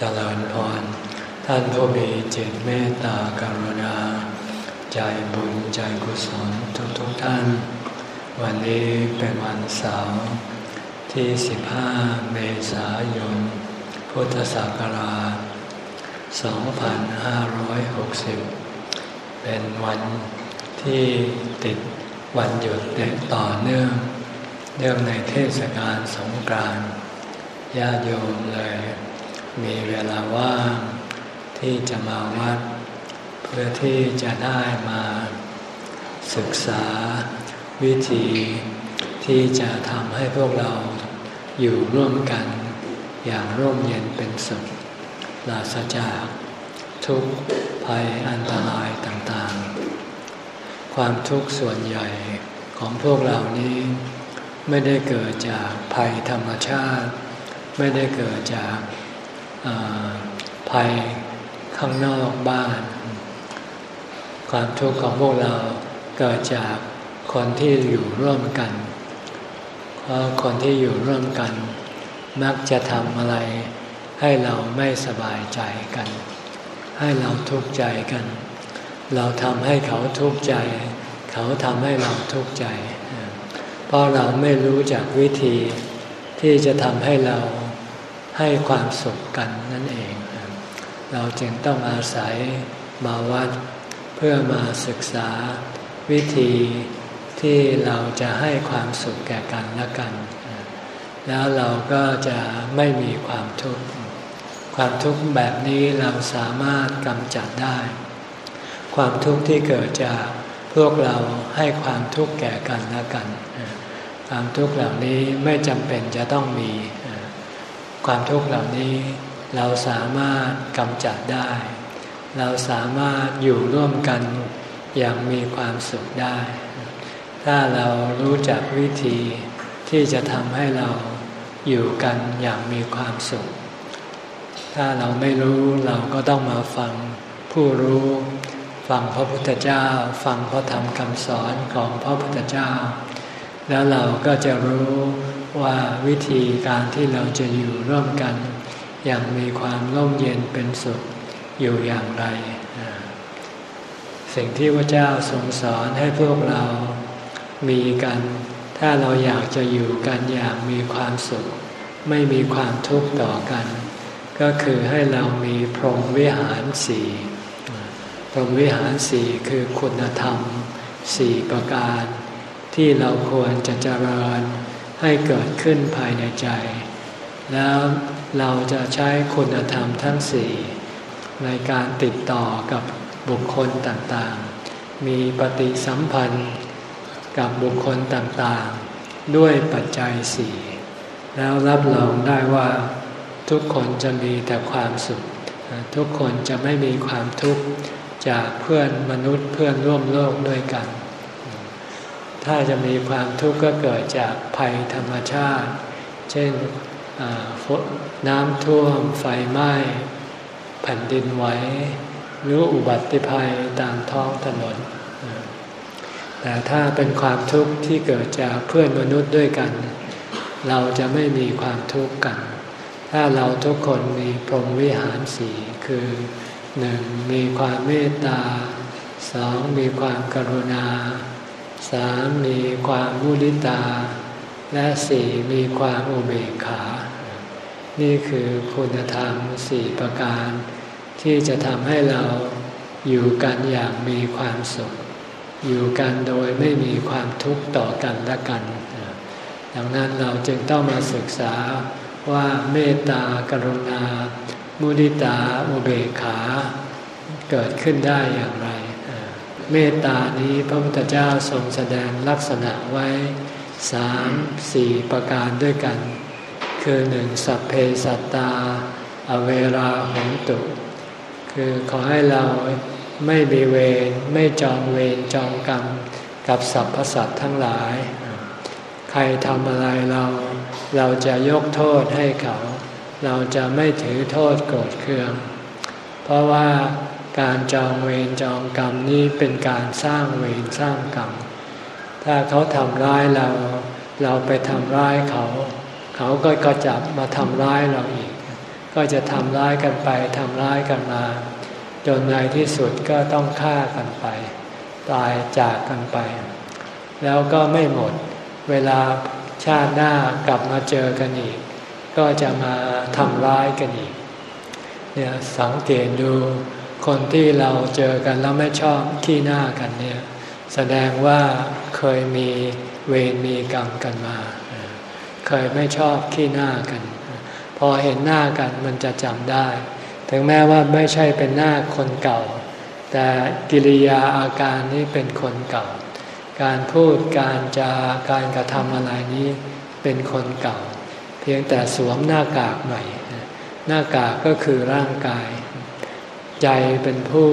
เจริญพร ท่านผู้มีจิตเมตตากรุณา ใจบุญใจกุศลทุกทุกท่าน วันนี้เป็นวันเสาร์ที่ 15 เมษายน พุทธศักราช 2560 เป็นวันที่ติดวันหยุดต่อเนื่อง เนื่องในเทศกาลสงกรานต์ญาติโยมเลย มีเวลาว่าง ที่จะมาวัด เพื่อที่จะได้มา ศึกษาวิธีที่จะทำให้พวกเราอยู่ร่วมกันอย่างร่มเย็นเป็นสุขปราศจากทุกภัยอันตรายต่างๆ ความทุกข์ส่วนใหญ่ของพวกเรานี้ ไม่ได้เกิดจากภัยธรรมชาติ ไม่ได้เกิดจาก ภัยข้างนอกบ้าน ความทุกข์ของพวกเราเกิดจากคนที่อยู่ร่วมกัน เพราะคนที่อยู่ร่วมกัน มักจะทำอะไร ให้เราไม่สบายใจกัน ให้เราทุกข์ใจกัน เราทำให้เขาทุกข์ใจ เขาทำให้เราทุกข์ใจ เพราะเราไม่รู้จักวิธีที่จะทำให้เรา ให้ความสุขกันนั่นเอง เราจึงต้องอาศัยมาวัด เพื่อมาศึกษาวิธีที่เราจะให้ความสุขแก่กันและกัน แล้วเราก็จะไม่มีความทุกข์ ความทุกข์แบบนี้เราสามารถกำจัดได้ ความทุกข์ที่เกิดจากพวกเราให้ความทุกข์แก่กันและกัน ความทุกข์เหล่านี้ไม่จำเป็นจะต้องมี ความทุกข์เหล่านี้ เราสามารถกำจัดได้ เราสามารถอยู่ร่วมกันอย่างมีความสุขได้ ถ้าเรารู้จักวิธีที่จะทำให้เราอยู่กันอย่างมีความสุข ถ้าเราไม่รู้เราก็ต้องมาฟังผู้รู้ ฟังพระพุทธเจ้า ฟังพระธรรมคำสอนของพระพุทธเจ้า แล้วเราก็จะรู้ ว่าวิธีการที่เราจะอยู่ร่วมกัน อย่างมีความร่มเย็นเป็นสุขอยู่อย่างไร สิ่งที่พระเจ้าทรงสอนให้พวกเรามีกัน ถ้าเราอยากจะอยู่กันอย่างมีความสุข ไม่มีความทุกข์ต่อกัน ก็คือให้เรามีพรหมวิหารสี่พรหมวิหารสี่คือคุณธรรมสี่ประการ ที่เราควรจะเจริญ ให้เกิดขึ้นภายในใจ แล้วเราจะใช้คุณธรรมทั้งสี่ในการติดต่อกับบุคคลต่างๆ มีปฏิสัมพันธ์กับบุคคลต่างๆ ด้วยปัจจัยสี่แล้วรับรองได้ว่าทุกคนจะมีแต่ความสุข ทุกคนจะไม่มีความทุกข์จากเพื่อนมนุษย์เพื่อนร่วมโลกด้วยกัน ถ้าจะมีความทุกข์ก็เกิดจากภัยธรรมชาติ เช่นน้ำท่วมไฟไหม้แผ่นดินไหวหรืออุบัติภัยตามท้องถนน แต่ถ้าเป็นความทุกข์ที่เกิดจากเพื่อนมนุษย์ด้วยกัน เราจะไม่มีความทุกข์กัน ถ้าเราทุกคนมีพรหมวิหารสีคือหนึ่งมีความเมตตาสองมีความกรุณา สามมีความมุลิตา และสี่มีความอุเบกขา นี่คือคุณธรรมสี่ประการ ที่จะทำให้เราอยู่กันอย่างมีความสุข อยู่กันโดยไม่มีความทุกข์ต่อกันและกัน ดังนั้นเราจึงต้องมาศึกษาว่าเมตตากรุณา มุดิตาอุเบกขา เกิดขึ้นได้อย่างไร เมตตานี้พระพุทธเจ้าทรงแสดงลักษณะไว้สามสี่ประการด้วยกัน คือหนึ่งสัพเพสัตตา อเวราหงตุ คือขอให้เราไม่มีเวรไม่จองเวรจองกรรม กับสรรพสัตว์ทั้งหลาย ใครทำอะไรเรา เราจะยกโทษให้เขา เราจะไม่ถือโทษโกรธเคือง เพราะว่า การจองเวรจองกรรมนี้เป็นการสร้างเวรสร้างกรรม ถ้าเขาทำร้ายเรา เราไปทำร้ายเขา เขาก็กระจับมาทำร้ายเราอีก ก็จะทำร้ายกันไปทำร้ายกันมา จนในที่สุดก็ต้องฆ่ากันไป ตายจากกันไป แล้วก็ไม่หมด เวลาชาติหน้ากลับมาเจอกันอีก ก็จะมาทำร้ายกันอีกเนี่ยสังเกตดู คนที่เราเจอกันแล้วไม่ชอบขี้หน้ากันเนี่ยแสดงว่าเคยมีเวรมีกรรมกันมา เคยไม่ชอบขี้หน้ากัน พอเห็นหน้ากันมันจะจำได้ ถึงแม้ว่าไม่ใช่เป็นหน้าคนเก่า แต่กิริยาอาการนี้เป็นคนเก่า การพูดการจาการกระทำอะไรนี้เป็นคนเก่า เพียงแต่สวมหน้ากากใหม่ หน้ากากก็คือร่างกาย ใจเป็นผู้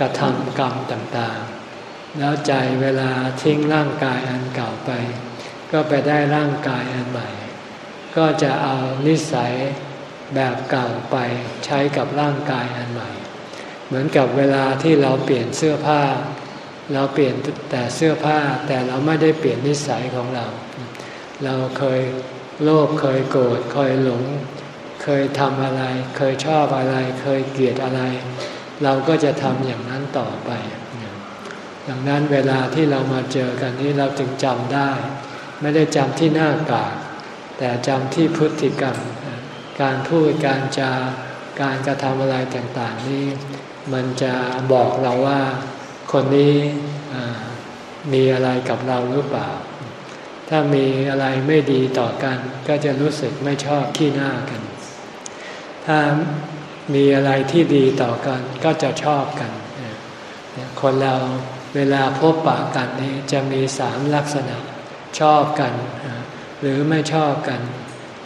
กระทำกรรมต่างๆ แล้วใจเวลาทิ้งร่างกายอันเก่าไป ก็ไปได้ร่างกายอันใหม่ ก็จะเอานิสัยแบบเก่าไปใช้กับร่างกายอันใหม่ เหมือนกับเวลาที่เราเปลี่ยนเสื้อผ้า เราเปลี่ยนแต่เสื้อผ้าแต่เราไม่ได้เปลี่ยนนิสัยของเรา เราเคยโลภเคยโกรธเคยหลง เคยทำอะไร เคยชอบอะไร เคยเกลียดอะไร เราก็จะทำอย่างนั้นต่อไป ดังนั้นเวลาที่เรามาเจอกันนี้เราจึงจำได้ ไม่ได้จำที่หน้ากาก แต่จำที่พฤติกรรม การพูดการจาการกระทำอะไรต่างๆนี่มันจะบอกเราว่าคนนี้มีอะไรกับเราหรือเปล่า ถ้ามีอะไรไม่ดีต่อกัน ก็จะรู้สึกไม่ชอบขี้หน้ากัน ถ้ามีอะไรที่ดีต่อกันก็จะชอบกัน คนเราเวลาพบปะกันนี้จะมีสามลักษณะชอบกัน หรือไม่ชอบกัน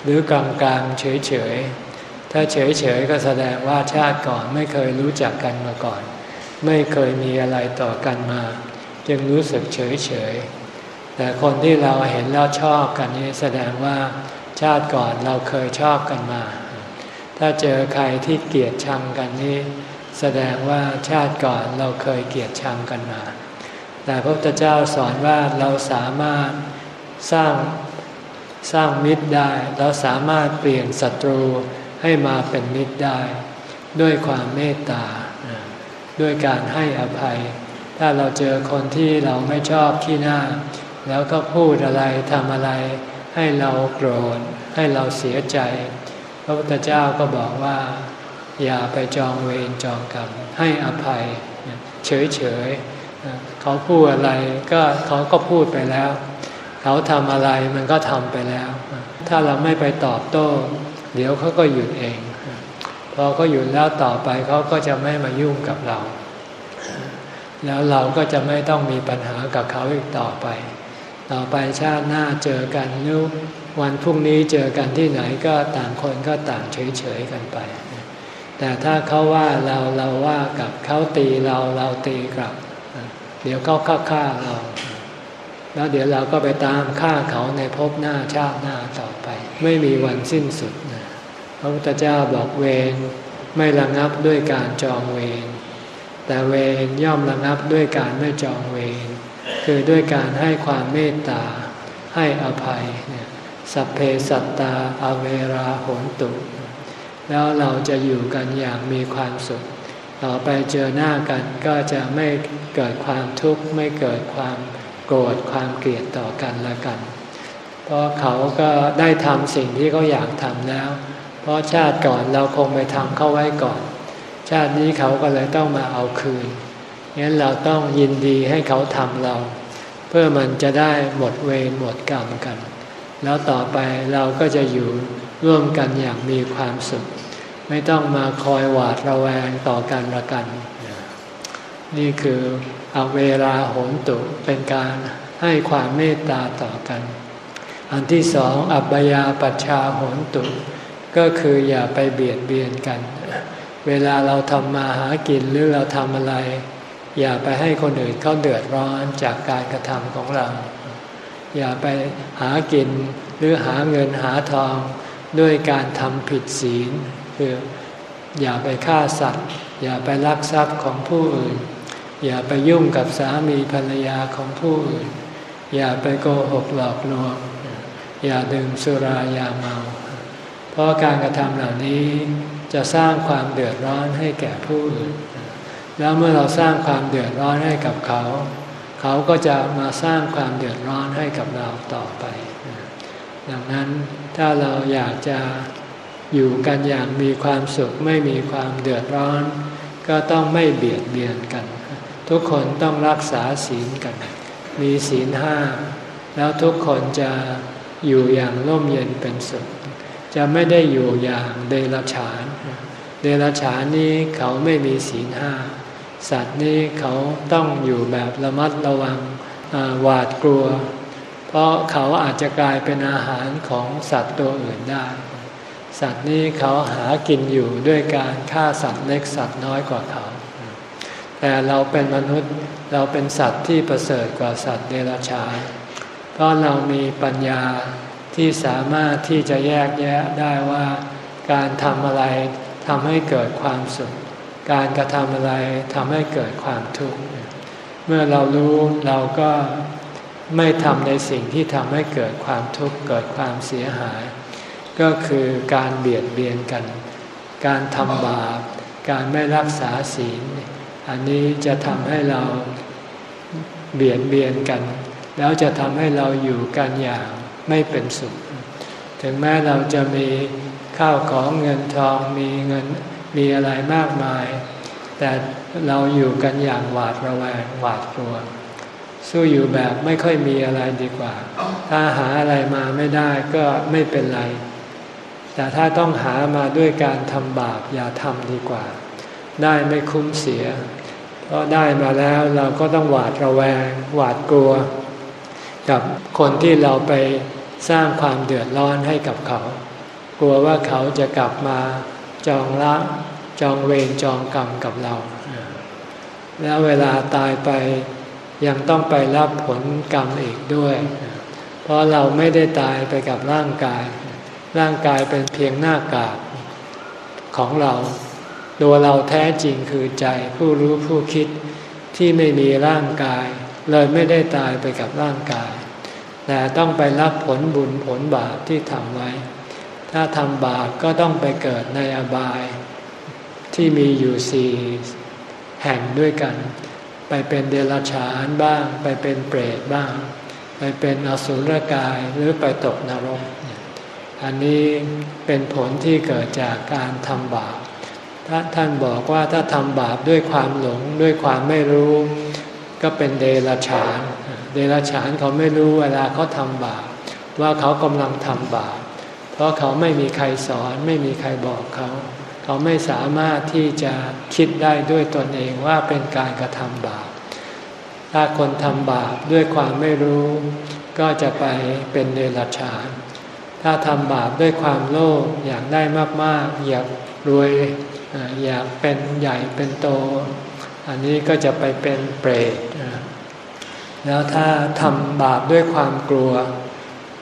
หรือกลางกลางเฉยเฉยถ้าเฉยเฉยก็แสดงว่าชาติก่อนไม่เคยรู้จักกันมาก่อน ไม่เคยมีอะไรต่อกันมา จึงรู้สึกเฉยเฉยแต่คนที่เราเห็นแล้วชอบกันนี้แสดงว่าชาติก่อนเราเคยชอบกันมา ถ้าเจอใครที่เกลียดชังกันนี้แสดงว่าชาติก่อนเราเคยเกลียดชังกันมา แต่พระพุทธเจ้าสอนว่าเราสามารถสร้างสร้างมิตรได้ เราสามารถเปลี่ยนศัตรูให้มาเป็นมิตรได้ ด้วยความเมตตา ด้วยการให้อภัย ถ้าเราเจอคนที่เราไม่ชอบที่หน้า แล้วก็พูดอะไรทำอะไร ให้เราโกรธให้เราเสียใจ พระพุทธเจ้าก็บอกว่า อย่าไปจองเวรจองกรรมให้อภัยเฉยเฉยเขาพูดอะไรก็เขาก็พูดไปแล้ว เขาทำอะไรมันก็ทำไปแล้ว ถ้าเราไม่ไปตอบโต้ เดี๋ยวเขาก็หยุดเองพอเขาหยุดแล้วต่อไปเขาก็จะไม่มายุ่งกับเรา แล้วเราก็จะไม่ต้องมีปัญหากับเขาอีกต่อไป ต่อไปชาติหน้าเจอกันนุ วันพรุ่งนี้เจอกันที่ไหนก็ต่างคนก็ต่างเฉยๆกันไป แต่ถ้าเขาว่าเราเราว่ากับเขาตีเราเราตีกลับ เดี๋ยวเขาฆ่าฆ่าเรา แล้วเดี๋ยวเราก็ไปตามฆ่าเขาในภพหน้าชาติหน้าต่อไป ไม่มีวันสิ้นสุดนะพระพุทธเจ้าบอกเวรไม่ระงับด้วยการจองเวรแต่เวรย่อมระงับด้วยการไม่จองเวรคือด้วยการให้ความเมตตาให้อภัยเนี่ย สัพเพสัตตาอเวราโหนตุ แล้วเราจะอยู่กันอย่างมีความสุข ต่อไปเจอหน้ากันก็จะไม่เกิดความทุกข์ไม่เกิดความโกรธความเกลียดต่อกันละกัน เพราะเขาก็ได้ทำสิ่งที่เขาอยากทำแล้ว เพราะชาติก่อนเราคงไปทำเข้าไว้ก่อน ชาตินี้เขาก็เลยต้องมาเอาคืนงั้นเราต้องยินดีให้เขาทำเรา เพื่อมันจะได้หมดเวรหมดกรรมกัน แล้วต่อไปเราก็จะอยู่ร่วมกันอย่างมีความสุข ไม่ต้องมาคอยหวาดระแวงต่อกันละกัน นี่คือเอาเวลาโหนตุเป็นการให้ความเมตตาต่อกัน อันที่สองอัปยาปัชชาโหนตุ ก็คืออย่าไปเบียดเบียนกัน เวลาเราทำมาหากินหรือเราทำอะไร อย่าไปให้คนอื่นเขาเดือดร้อนจากการกระทำของเรา อย่าไปหากินหรือหาเงินหาทองด้วยการทำผิดศีล คืออย่าไปฆ่าสัตว์ อย่าไปลักทรัพย์ของผู้อื่น อย่าไปยุ่งกับสามีภรรยาของผู้อื่น อย่าไปโกหกหลอกลวง อย่าดื่มสุรายาเมา เพราะการกระทำเหล่านี้จะสร้างความเดือดร้อนให้แก่ผู้อื่น แล้วเมื่อเราสร้างความเดือดร้อนให้กับเขา เขาก็จะมาสร้างความเดือดร้อนให้กับเราต่อไป ดังนั้นถ้าเราอยากจะอยู่กันอย่างมีความสุขไม่มีความเดือดร้อน ก็ต้องไม่เบียดเบียนกัน ทุกคนต้องรักษาศีลกัน มีศีลห้าแล้วทุกคนจะอยู่อย่างร่มเย็นเป็นสุข จะไม่ได้อยู่อย่างเดรัจฉาน เดรัจฉานนี้เขาไม่มีศีลห้า สัตว์นี้เขาต้องอยู่แบบระมัดระวังหวาดกลัว เพราะเขาอาจจะกลายเป็นอาหารของสัตว์ตัวอื่นได้ สัตว์นี้เขาหากินอยู่ด้วยการฆ่าสัตว์เล็กสัตว์น้อยกว่าเขา แต่เราเป็นมนุษย์เราเป็นสัตว์ที่ประเสริฐกว่าสัตว์เดรัจฉานเพราะเรามีปัญญาที่สามารถที่จะแยกแยะได้ว่าการทำอะไรทำให้เกิดความสุข การกระทำอะไรทำให้เกิดความทุกข์ เมื่อเรารู้เราก็ไม่ทำในสิ่งที่ทำให้เกิดความทุกข์เกิดความเสียหาย ก็คือการเบียดเบียนกัน การทำบาป การไม่รักษาศีล อันนี้จะทำให้เราเบียดเบียนกัน แล้วจะทำให้เราอยู่กันอย่างไม่เป็นสุข ถึงแม้เราจะมีข้าวของเงินทองมีเงิน มีอะไรมากมาย แต่เราอยู่กันอย่างหวาดระแวงหวาดกลัว สู้อยู่แบบไม่ค่อยมีอะไรดีกว่า ถ้าหาอะไรมาไม่ได้ก็ไม่เป็นไร แต่ถ้าต้องหามาด้วยการทำบาปอย่าทำดีกว่า ได้ไม่คุ้มเสียเพราะได้มาแล้วเราก็ต้องหวาดระแวง หวาดกลัว กับคนที่เราไปสร้างความเดือดร้อนให้กับเขา กลัวว่าเขาจะกลับมา จองละจองเวรจองกรรมกับเรา แล้วเวลาตายไปยังต้องไปรับผลกรรมอีกด้วย เพราะเราไม่ได้ตายไปกับร่างกาย ร่างกายเป็นเพียงหน้ากากของเรา ตัวเราแท้จริงคือใจผู้รู้ผู้คิดที่ไม่มีร่างกาย เลยไม่ได้ตายไปกับร่างกาย แต่ต้องไปรับผลบุญผลบาปที่ทำไว้ ถ้าทำบาปก็ต้องไปเกิดในอบาย ที่มีอยู่สี่แห่งด้วยกัน ไปเป็นเดรัจฉานบ้าง ไปเป็นเปรตบ้าง ไปเป็นอสุรกายหรือไปตกนรก อันนี้เป็นผลที่เกิดจากการทำบาปถ้าท่านบอกว่าถ้าทำบาปด้วยความหลงด้วยความไม่รู้ ก็เป็นเดรัจฉาน เดรัจฉานเขาไม่รู้เวลาเขาทำบาปว่าเขากำลังทำบาป เพราะเขาไม่มีใครสอนไม่มีใครบอกเขา เขาไม่สามารถที่จะคิดได้ด้วยตนเองว่าเป็นการกระทำบาป ถ้าคนทำบาปด้วยความไม่รู้ ก็จะไปเป็นเดรัจฉานถ้าทำบาปด้วยความโลภอยากได้มากๆ อยากรวยอยากเป็นใหญ่เป็นโต อันนี้ก็จะไปเป็นเปรตแล้วถ้าทำบาปด้วยความกลัว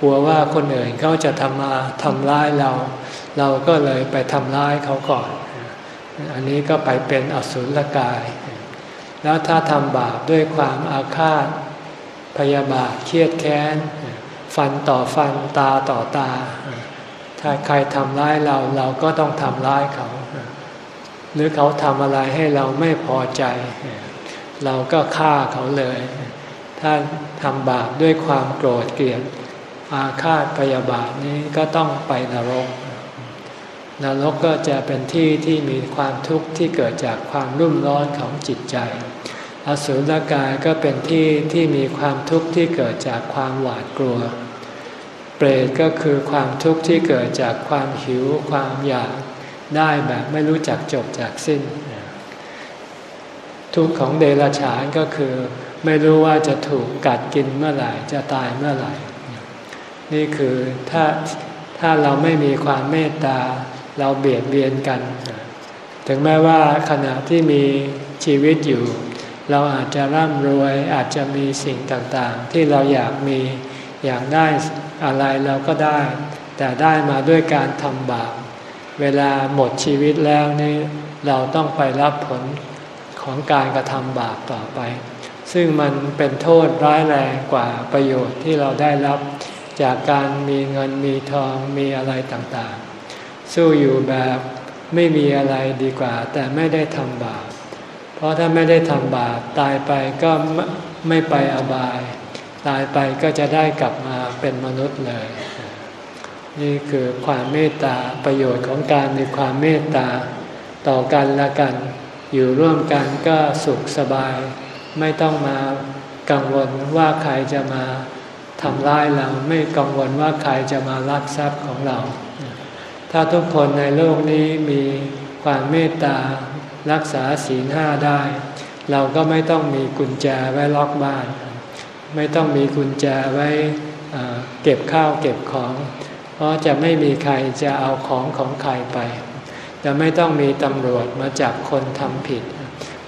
กลัวว่าคนอื่นเขาจะทำมาทำร้ายเรา เราก็เลยไปทำร้ายเขาก่อน อันนี้ก็ไปเป็นอสุรกาย แล้วถ้าทำบาปด้วยความอาฆาต พยาบาทเครียดแค้น ฟันต่อฟันตาต่อตา ถ้าใครทำร้ายเราเราก็ต้องทำร้ายเขา หรือเขาทำอะไรให้เราไม่พอใจ เราก็ฆ่าเขาเลย ถ้าทำบาปด้วยความโกรธเกลียด อาฆาตพยาบาทนี้ก็ต้องไปนรก นรกก็จะเป็นที่ที่มีความทุกข์ที่เกิดจากความรุ่มร้อนของจิตใจ อสุรกายก็เป็นที่ที่มีความทุกข์ที่เกิดจากความหวาดกลัว เปรตก็คือความทุกข์ที่เกิดจากความหิวความอยากได้แบบไม่รู้จักจบจากสิ้น ทุกข์ของเดรัจฉานก็คือ ไม่รู้ว่าจะถูกกัดกินเมื่อไหร่จะตายเมื่อไหร่ นี่คือถ้าถ้าเราไม่มีความเมตตา เราเบียดเบียนกัน ถึงแม้ว่าขณะที่มีชีวิตอยู่ เราอาจจะร่ำรวยอาจจะมีสิ่งต่างๆ ที่เราอยากมีอยากได้อะไรเราก็ได้ แต่ได้มาด้วยการทำบาปเวลาหมดชีวิตแล้วนี่เราต้องไปรับผลของการกระทำบาปต่อไป ซึ่งมันเป็นโทษร้ายแรงกว่าประโยชน์ที่เราได้รับ จากการมีเงินมีทองมีอะไรต่างๆ สู้อยู่แบบไม่มีอะไรดีกว่า แต่ไม่ได้ทำบาปเพราะถ้าไม่ได้ทำบาปตายไปก็ไม่ไปอบาย ตายไปก็จะได้กลับมาเป็นมนุษย์เลย นี่คือความเมตตาประโยชน์ของการมีความเมตตาต่อกันและกัน อยู่ร่วมกันก็สุขสบาย ไม่ต้องมากังวลว่าใครจะมา ทำร้ายเราไม่กังวลว่าใครจะมาลักทรัพย์ของเรา ถ้าทุกคนในโลกนี้มีความเมตตารักษาศีลห้าได้ เราก็ไม่ต้องมีกุญแจไว้ล็อกบ้าน ไม่ต้องมีกุญแจไว้เก็บข้าวเก็บของ เพราะจะไม่มีใครจะเอาของของใครไป จะไม่ต้องมีตำรวจมาจับคนทำผิด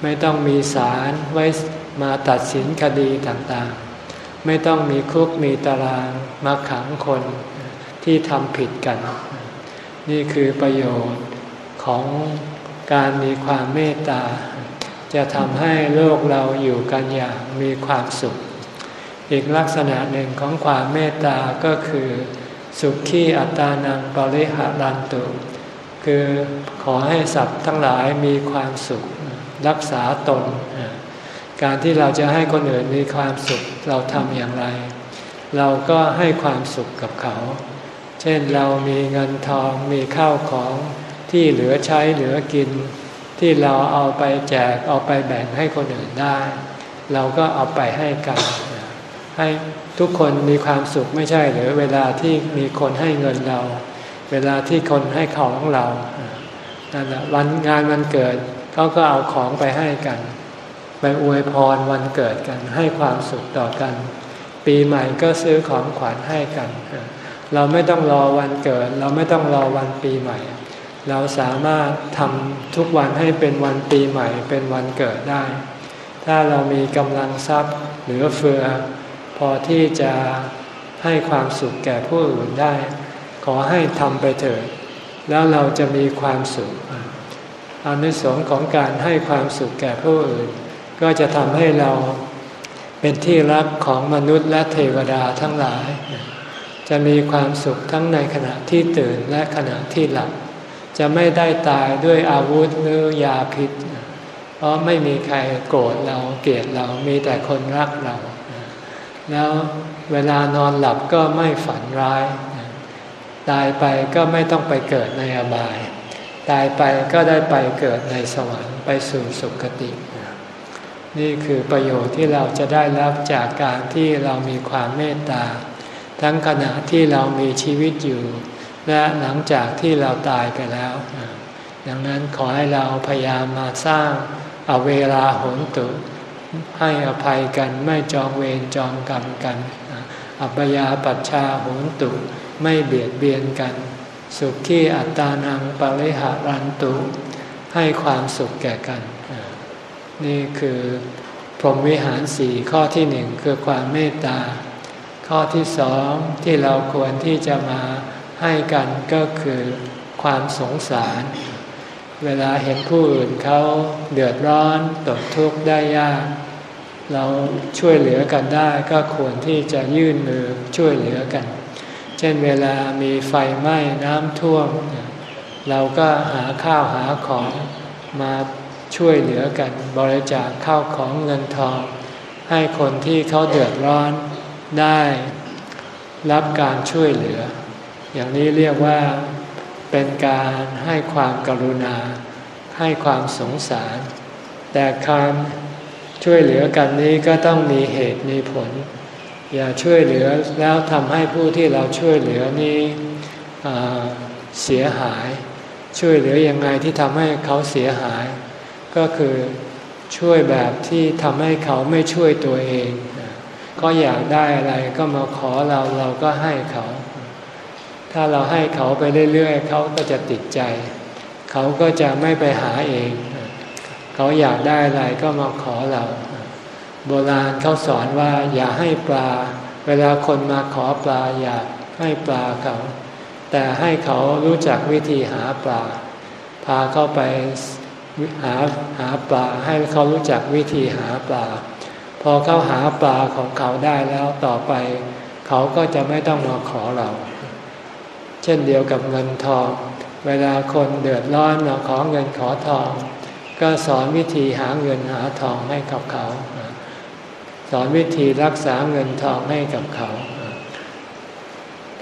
ไม่ต้องมีศาลไว้มาตัดสินคดีต่างๆ ไม่ต้องมีคุกมีตารางมาขังคนที่ทำผิดกัน นี่คือประโยชน์ของการมีความเมตตา จะทำให้โลกเราอยู่กันอย่างมีความสุข อีกลักษณะหนึ่งของความเมตตาก็คือ สุขที่อัตานังปริหารันตุคือขอให้สัตว์ทั้งหลายมีความสุข รักษาตน การที่เราจะให้คนอื่นมีความสุขเราทำอย่างไร เราก็ให้ความสุขกับเขา เช่นเรามีเงินทองมีข้าวของที่เหลือใช้เหลือกิน ที่เราเอาไปแจกเอาไปแบ่งให้คนอื่นได้ เราก็เอาไปให้กันให้ทุกคนมีความสุขไม่ใช่หรือเวลาที่มีคนให้เงินเรา เวลาที่คนให้ของเรานั่นแหละวันงานวันเกิดเขาก็เอาของไปให้กัน ไปอวยพรวันเกิดกันให้ความสุขต่อกัน ปีใหม่ก็ซื้อของขวัญให้กัน เราไม่ต้องรอวันเกิด เราไม่ต้องรอวันปีใหม่ เราสามารถทำทุกวันให้เป็นวันปีใหม่เป็นวันเกิดได้ ถ้าเรามีกำลังทรัพย์หรือเฟือ พอที่จะให้ความสุขแก่ผู้อื่นได้ ขอให้ทำไปเถิดแล้วเราจะมีความสุขอานิสงส์ของการให้ความสุขแก่ผู้อื่น ก็จะทำให้เราเป็นที่รักของมนุษย์และเทวดาทั้งหลาย จะมีความสุขทั้งในขณะที่ตื่นและขณะที่หลับ จะไม่ได้ตายด้วยอาวุธหรือยาพิษ เพราะไม่มีใครโกรธเราเกลียดเรามีแต่คนรักเรา แล้วเวลานอนหลับก็ไม่ฝันร้าย ตายไปก็ไม่ต้องไปเกิดในอบาย ตายไปก็ได้ไปเกิดในสวรรค์ไปสู่สุคติ นี่คือประโยชน์ที่เราจะได้รับจากการที่เรามีความเมตตา ทั้งขณะที่เรามีชีวิตอยู่ และหลังจากที่เราตายไปแล้ว ดังนั้นขอให้เราพยายามมาสร้างเอาเวลาหนตุให้อภัยกันไม่จองเวรจองกรรมกัน อัปยาปัชชาหนตุไม่เบียดเบียนกัน สุขที่อัตตานังปริหารันตุ ให้ความสุขแก่กัน นี่คือพรหมวิหารสี่ข้อที่หนึ่งคือความเมตตา ข้อที่สองที่เราควรที่จะมาให้กันก็คือความสงสาร เวลาเห็นผู้อื่นเขาเดือดร้อนตกทุกข์ได้ยาก เราช่วยเหลือกันได้ก็ควรที่จะยื่นมือช่วยเหลือกัน เช่นเวลามีไฟไหม้น้ำท่วม เราก็หาข้าวหาของมา ช่วยเหลือกันบริจาคข้าวของเงินทอง ให้คนที่เขาเดือดร้อนได้รับการช่วยเหลือ อย่างนี้เรียกว่าเป็นการให้ความกรุณา ให้ความสงสาร แต่การช่วยเหลือกันนี้ก็ต้องมีเหตุมีผล อย่าช่วยเหลือแล้วทำให้ผู้ที่เราช่วยเหลือนี้เสียหาย ช่วยเหลือยังไงที่ทำให้เขาเสียหาย ก็คือช่วยแบบที่ทำให้เขาไม่ช่วยตัวเอง ก็อยากได้อะไรก็มาขอเราเราก็ให้เขา ถ้าเราให้เขาไปเรื่อยๆเขาก็จะติดใจ เขาก็จะไม่ไปหาเอง เขาอยากได้อะไรก็มาขอเรา โบราณเขาสอนว่าอย่าให้ปลา เวลาคนมาขอปลาอย่าให้ปลาเขา แต่ให้เขารู้จักวิธีหาปลา พาเขาไป หาหาปลาให้เขารู้จักวิธีหาปลา พอเขาหาปลาของเขาได้แล้วต่อไป เขาก็จะไม่ต้องมาขอเรา เช่นเดียวกับเงินทอง เวลาคนเดือดร้อนมาขอเงินขอทอง ก็สอนวิธีหาเงินหาทองให้กับเขา สอนวิธีรักษาเงินทองให้กับเขา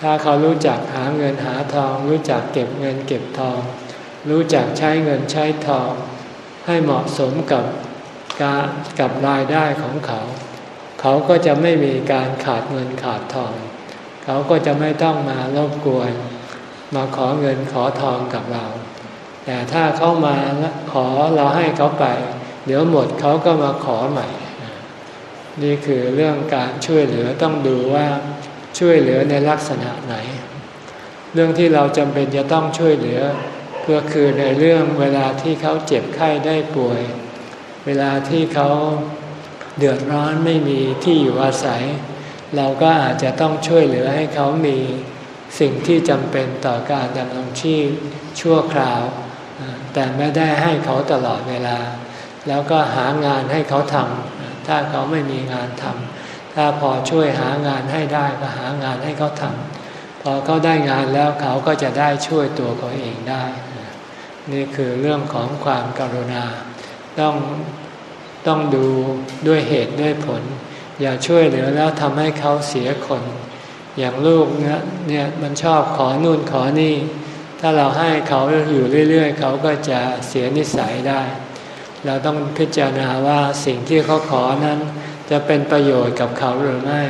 ถ้าเขารู้จักหาเงินหาทอง รู้จักเก็บเงินเก็บทอง รู้จักใช้เงินใช้ทองให้เหมาะสมกับการกับรายได้ของเขา เขาก็จะไม่มีการขาดเงินขาดทอง เขาก็จะไม่ต้องมารบกวน มาขอเงินขอทองกับเรา แต่ถ้าเขามาขอเราให้เขาไป เดี๋ยวหมดเขาก็มาขอใหม่ นี่คือเรื่องการช่วยเหลือต้องดูว่าช่วยเหลือในลักษณะไหน เรื่องที่เราจำเป็นจะต้องช่วยเหลือ ก็คือในเรื่องเวลาที่เขาเจ็บไข้ได้ป่วย เวลาที่เขาเดือดร้อนไม่มีที่อยู่อาศัย เราก็อาจจะต้องช่วยเหลือให้เขามีสิ่งที่จำเป็นต่อการดำรงชีพชั่วคราว แต่ไม่ได้ให้เขาตลอดเวลา แล้วก็หางานให้เขาทำถ้าเขาไม่มีงานทำถ้าพอช่วยหางานให้ได้ก็หางานให้เขาทำพอเขาได้งานแล้วเขาก็จะได้ช่วยตัวเขาเองได้ นี่คือเรื่องของความกรุณา ต้องต้องดูด้วยเหตุด้วยผล อย่าช่วยเหลือแล้วทำให้เขาเสียคน อย่างลูกเนี่ยเนี่ยมันชอบขอนู่นขอนี่ ถ้าเราให้เขาอยู่เรื่อย ๆ เขาก็จะเสียนิสัยได้ เราต้องพิจารณาว่าสิ่งที่เขาขอนั้น จะเป็นประโยชน์กับเขาหรือไม่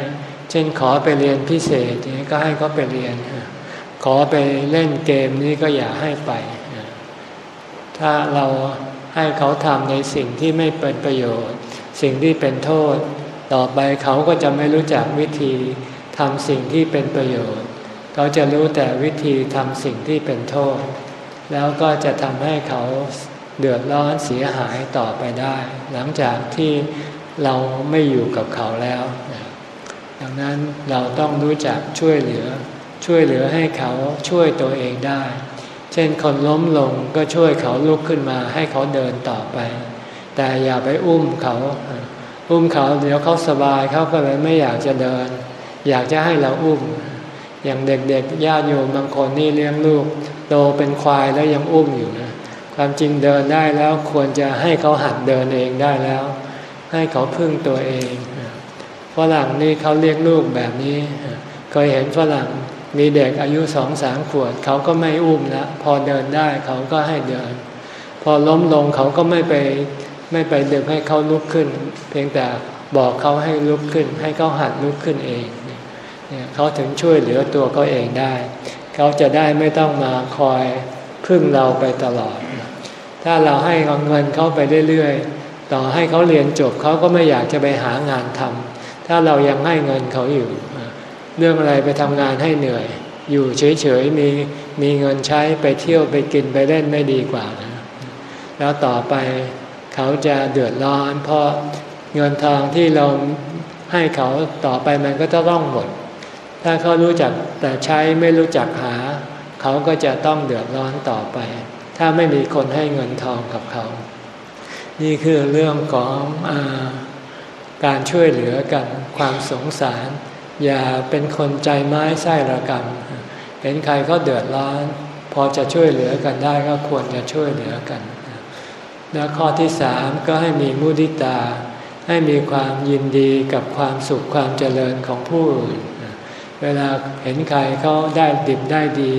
เช่นขอไปเรียนพิเศษนี้ก็ให้เขาไปเรียน ขอไปเล่นเกมนี้ก็อย่าให้ไป ถ้าเราให้เขาทำในสิ่งที่ไม่เป็นประโยชน์ สิ่งที่เป็นโทษ ต่อไปเขาก็จะไม่รู้จักวิธีทำสิ่งที่เป็นประโยชน์ เขาจะรู้แต่วิธีทำสิ่งที่เป็นโทษ แล้วก็จะทำให้เขาเดือดร้อนเสียหายต่อไปได้ หลังจากที่เราไม่อยู่กับเขาแล้ว ดังนั้นเราต้องรู้จักช่วยเหลือ ช่วยเหลือให้เขาช่วยตัวเองได้ เช่นคนล้มลงก็ช่วยเขาลุกขึ้นมาให้เขาเดินต่อไป แต่อย่าไปอุ้มเขา อุ้มเขาเดี๋ยวเขาสบายเขาก็เลยไม่อยากจะเดิน อยากจะให้เราอุ้ม อย่างเด็กๆญาติโยมบางคนนี่เลี้ยงลูกโตเป็นควายแล้วยังอุ้มอยู่นะความจริงเดินได้แล้วควรจะให้เขาหัดเดินเองได้แล้ว ให้เขาพึ่งตัวเองฝรั่งนี่เขาเลี้ยงลูกแบบนี้ เคยเห็นฝรั่ง มีเด็กอายุสองสามขวดเขาก็ไม่อุ้มละพอเดินได้เขาก็ให้เดิน พอล้มลงเขาก็ไม่ไปไม่ไปดึงให้เขาลุกขึ้น เพียงแต่บอกเขาให้ลุกขึ้น ให้เขาหัดลุกขึ้นเองเขาถึงช่วยเหลือตัวเขาเองได้ เขาจะได้ไม่ต้องมาคอยพึ่งเราไปตลอด ถ้าเราให้เงินเขาไปเรื่อยๆต่อให้เขาเรียนจบเขาก็ไม่อยากจะไปหางานทำถ้าเรายังให้เงินเขาอยู่ เรื่องอะไรไปทำงานให้เหนื่อย อยู่เฉยๆมีมีเงินใช้ไปเที่ยวไปกินไปเล่นไม่ดีกว่านะแล้วต่อไปเขาจะเดือดร้อน เพราะเงินทองที่เราให้เขาต่อไปมันก็จะต้องหมด ถ้าเขารู้จักแต่ใช้ไม่รู้จักหา เขาก็จะต้องเดือดร้อนต่อไป ถ้าไม่มีคนให้เงินทองกับเขา นี่คือเรื่องของอการช่วยเหลือกันความสงสาร อย่าเป็นคนใจไม้ไส้ระกรรมเห็นใครเขาเดือดร้อน พอจะช่วยเหลือกันได้ก็ควรจะช่วยเหลือกัน แล้วข้อที่สามก็ให้มีมุติตา ให้มีความยินดีกับความสุขความเจริญของผู้อื่นเวลาเห็นใครเขาได้ดิบได้ดี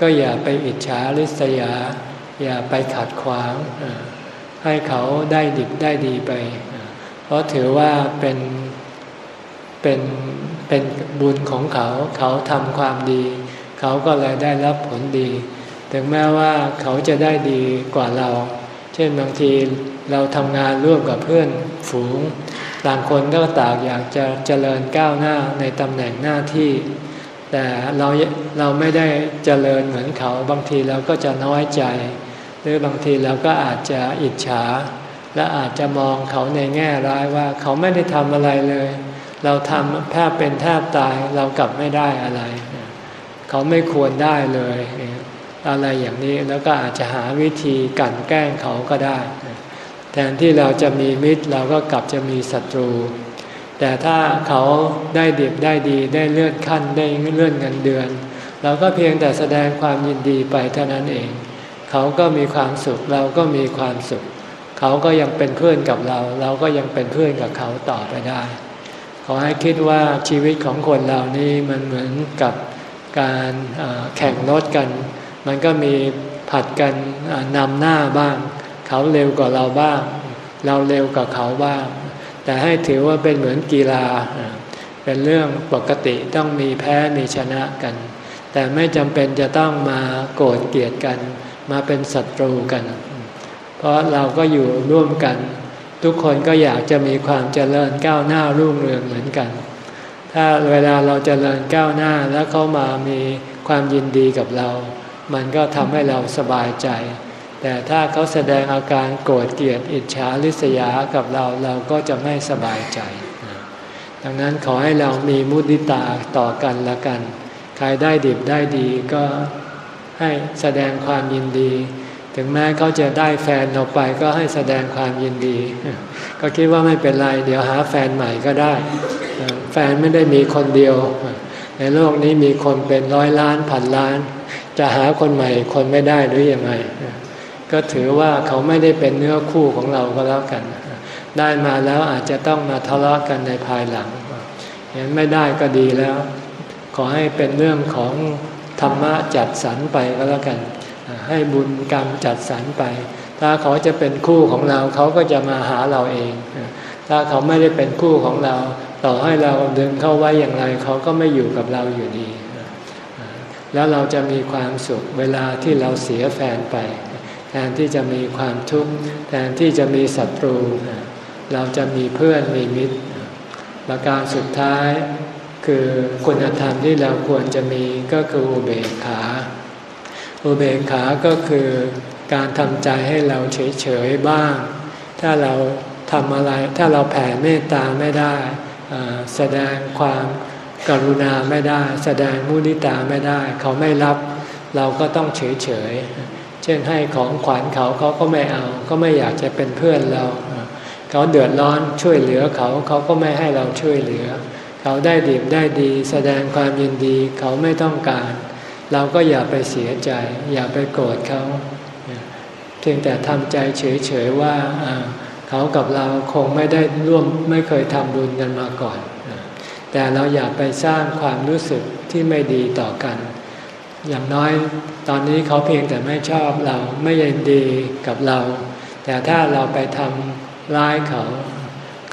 ก็อย่าไปอิจฉาริษยา อย่าไปขัดขวาง ให้เขาได้ดิบได้ดีไป เพราะถือว่าเป็นเป็น เป็นบุญของเขา เขาทำความดี เขาก็เลยได้รับผลดี ถึงแม้ว่าเขาจะได้ดีกว่าเรา เช่นบางทีเราทำงานร่วมกับเพื่อนฝูง ต่างคนก็ต่างอยากจะเจริญก้าวหน้าในตำแหน่งหน้าที่ แต่เราเราไม่ได้เจริญเหมือนเขา บางทีเราก็จะน้อยใจ หรือบางทีเราก็อาจจะอิจฉา และอาจจะมองเขาในแง่ร้ายว่าเขาไม่ได้ทำอะไรเลย เราทำแทบเป็นแทบตายเรากลับไม่ได้อะไร เขาไม่ควรได้เลยอะไรอย่างนี้แล้วก็อาจจะหาวิธีกั่นแกล้งเขาก็ได้ แทนที่เราจะมีมิตรเราก็กลับจะมีศัตรู แต่ถ้าเขาได้ดีได้ดีได้เลื่อนขั้นได้เลื่อนเงินเดือน เราก็เพียงแต่แสดงความยินดีไปเท่านั้นเอง เขาก็มีความสุขเราก็มีความสุข เขาก็ยังเป็นเพื่อนกับเรา เราก็ยังเป็นเพื่อนกับเขาต่อไปได้ ขอให้คิดว่าชีวิตของคนเรานี่มันเหมือนกับการแข่งรถกัน มันก็มีผัดกันนำหน้าบ้าง เขาเร็วกว่าเราบ้าง เราเร็วกว่าเขาบ้าง แต่ให้ถือว่าเป็นเหมือนกีฬา เป็นเรื่องปกติต้องมีแพ้มีชนะกัน แต่ไม่จำเป็นจะต้องมาโกรธเกลียดกัน มาเป็นศัตรูกัน เพราะเราก็อยู่ร่วมกัน ทุกคนก็อยากจะมีความเจริญก้าวหน้ารุ่งเรืองเหมือนกัน ถ้าเวลาเราเจริญก้าวหน้าแล้วเขามามีความยินดีกับเรา มันก็ทำให้เราสบายใจ แต่ถ้าเขาแสดงอาการโกรธเกลียดอิจฉาริษยากับเราเราก็จะไม่สบายใจ ดังนั้นขอให้เรามีมุติตาต่อกันละกัน ใครได้ดิบได้ดีก็ให้แสดงความยินดี ถึงแม้เขาจะได้แฟนออกไปก็ให้แสดงความยินดี ก็คิดว่าไม่เป็นไร เดี๋ยวหาแฟนใหม่ก็ได้ แฟนไม่ได้มีคนเดียว ในโลกนี้มีคนเป็นร้อยล้านพันล้าน จะหาคนใหม่คนไม่ได้หรือยังไง ก็ถือว่าเขาไม่ได้เป็นเนื้อคู่ของเราก็แล้วกัน ได้มาแล้วอาจจะต้องมาทะเลาะกันในภายหลังเห็นไม่ได้ก็ดีแล้ว ขอให้เป็นเรื่องของธรรมะจัดสรรไปก็แล้วกัน ให้บุญกรรมจัดสรรไป ถ้าเขาจะเป็นคู่ของเราเขาก็จะมาหาเราเอง ถ้าเขาไม่ได้เป็นคู่ของเรา ต่อให้เราดึงเข้าไว้อย่างไร เขาก็ไม่อยู่กับเราอยู่ดี แล้วเราจะมีความสุขเวลาที่เราเสียแฟนไป แทนที่จะมีความทุกข์แทนที่จะมีศัตรู เราจะมีเพื่อนมีมิตรประการสุดท้ายคือคุณธรรมที่เราควรจะมีก็คืออุเบกขา อุเบกขาก็คือการทำใจให้เราเฉยๆบ้าง ถ้าเราทำอะไร ถ้าเราแผ่เมตตาไม่ได้ แสดงความกรุณาไม่ได้ แสดงมุนิตาไม่ได้ เขาไม่รับ เราก็ต้องเฉยเฉยเช่นให้ของขวัญเขาเขาก็ไม่เอา ก็ไม่อยากจะเป็นเพื่อนเรา เขาเดือดร้อนช่วยเหลือเขาเขาก็ไม่ให้เราช่วยเหลือ เขาได้ดีได้ดี แสดงความยินดีเขาไม่ต้องการ เราก็อย่าไปเสียใจ อย่าไปโกรธเขาเพียงแต่ทำใจเฉยๆว่าเขากับเราคงไม่ได้ร่วมไม่เคยทำบุญกันมาก่อน แต่เราอย่าไปสร้างความรู้สึกที่ไม่ดีต่อกัน อย่างน้อยตอนนี้เขาเพียงแต่ไม่ชอบเราไม่ยินดีกับเรา แต่ถ้าเราไปทำร้ายเขา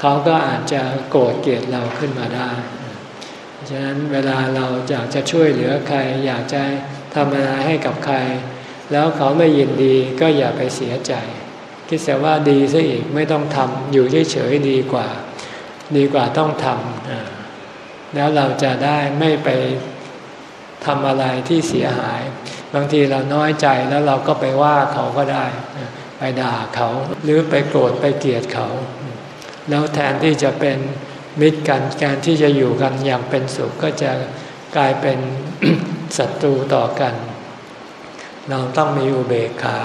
เขาก็อาจจะโกรธเกลียดเราขึ้นมาได้ ฉะนั้นเวลาเราอยากจะช่วยเหลือใคร อยากจะทำอะไรให้กับใคร แล้วเขาไม่ยินดีก็อย่าไปเสียใจ คิดเสียว่าดีซะอีกไม่ต้องทำอยู่เฉยๆดีกว่า ดีกว่าต้องทำแล้วเราจะได้ไม่ไปทำอะไรที่เสียหาย บางทีเราน้อยใจแล้วเราก็ไปว่าเขาก็ได้ ไปด่าเขาหรือไปโกรธไปเกลียดเขา แล้วแทนที่จะเป็น มิตรกันการที่จะอยู่กันอย่างเป็นสุขก็จะกลายเป็นศัตรูต่อกัน เราต้องมีอุเบกขา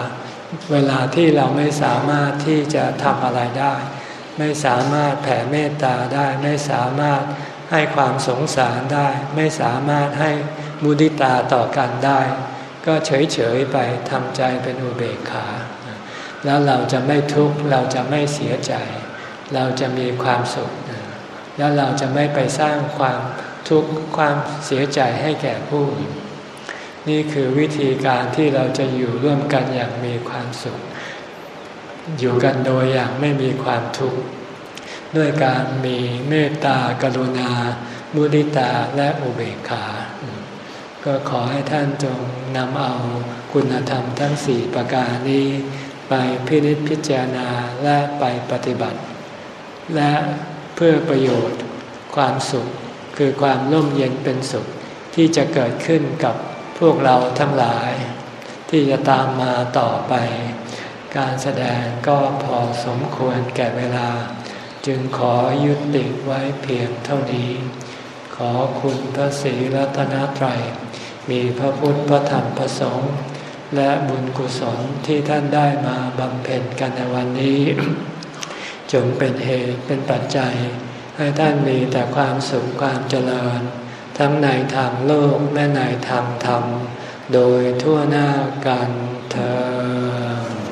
เวลาที่เราไม่สามารถที่จะทำอะไรได้ ไม่สามารถแผ่เมตตาได้ ไม่สามารถให้ความสงสารได้ ไม่สามารถให้มุดิตาต่อกันได้ ก็เฉยๆไปทำใจเป็นอุเบกขา แล้วเราจะไม่ทุกข์เราจะไม่เสียใจ เราจะมีความสุข แล้วเราจะไม่ไปสร้างความทุกข์ความเสียใจให้แก่ผู้อื่นนี่คือวิธีการที่เราจะอยู่ร่วมกันอย่างมีความสุข อยู่กันโดยอย่างไม่มีความทุกข์ด้วยการมีเมตตากรุณา มุทิตาและอุเบกขา ก็ขอให้ท่านจงนำเอาคุณธรรมทั้งสี่ประการนี้ ไปพินิจพิจารณาและไปปฏิบัติ และ เพื่อประโยชน์ ความสุข คือความร่มเย็นเป็นสุขที่จะเกิดขึ้นกับพวกเราทั้งหลาย ที่จะตามมาต่อไป การแสดงก็พอสมควรแก่เวลา จึงขอยุติไว้เพียงเท่านี้ ขอคุณพระศรีรัตนตรัย มีพระพุทธพระธรรมพระสงฆ์และบุญกุศลที่ท่านได้มาบำเพ็ญกันในวันนี้ จงเป็นเหตุเป็นปัจจัย ให้ท่านมีแต่ความสุขความเจริญ ทั้งในทางโลกและในทางธรรม โดยทั่วหน้ากันเธอ